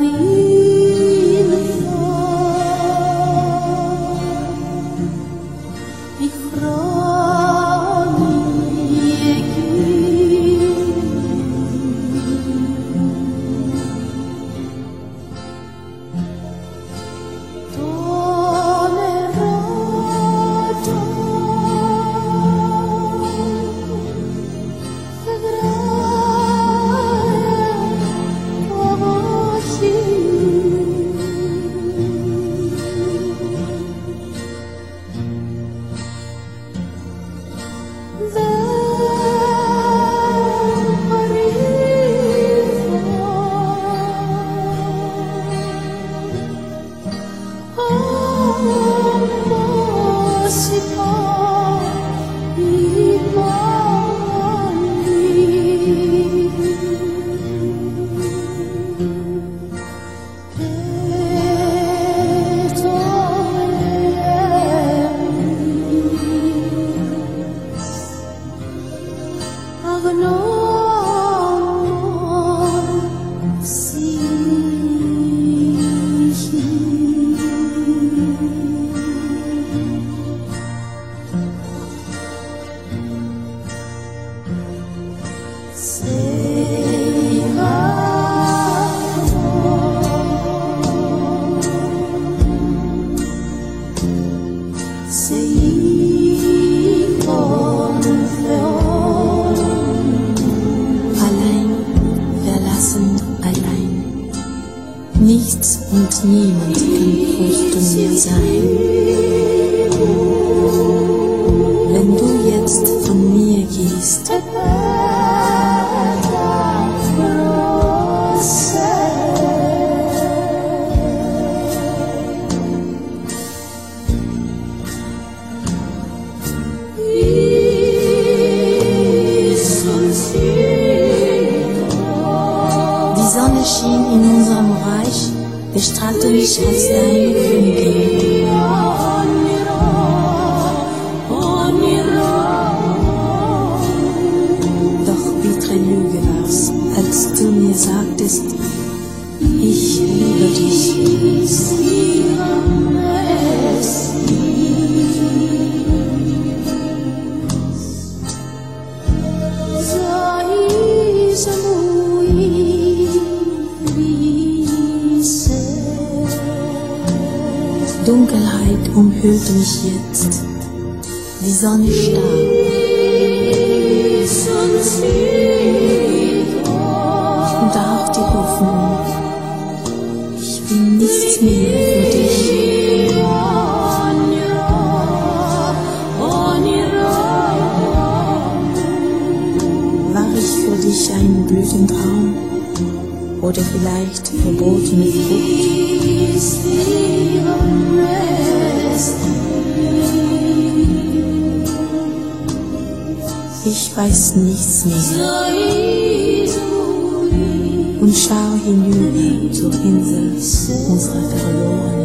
الغير The Nichts und niemand kann um mir sein. Die Sonne schien in unserem Reich, bestrahlte mich als deine Königin. Doch bittere Lüge war's, als du mir sagtest, Dunkelheit umhüllte mich jetzt. Die Sonne starb. Und auch die Hoffnung. Ich bin nichts mehr für dich. War ich für dich ein Blütentraum? Oder vielleicht verbotene Frucht? Ich weiß nichts mehr und schau hinüber zur Insel unserer verlorenen.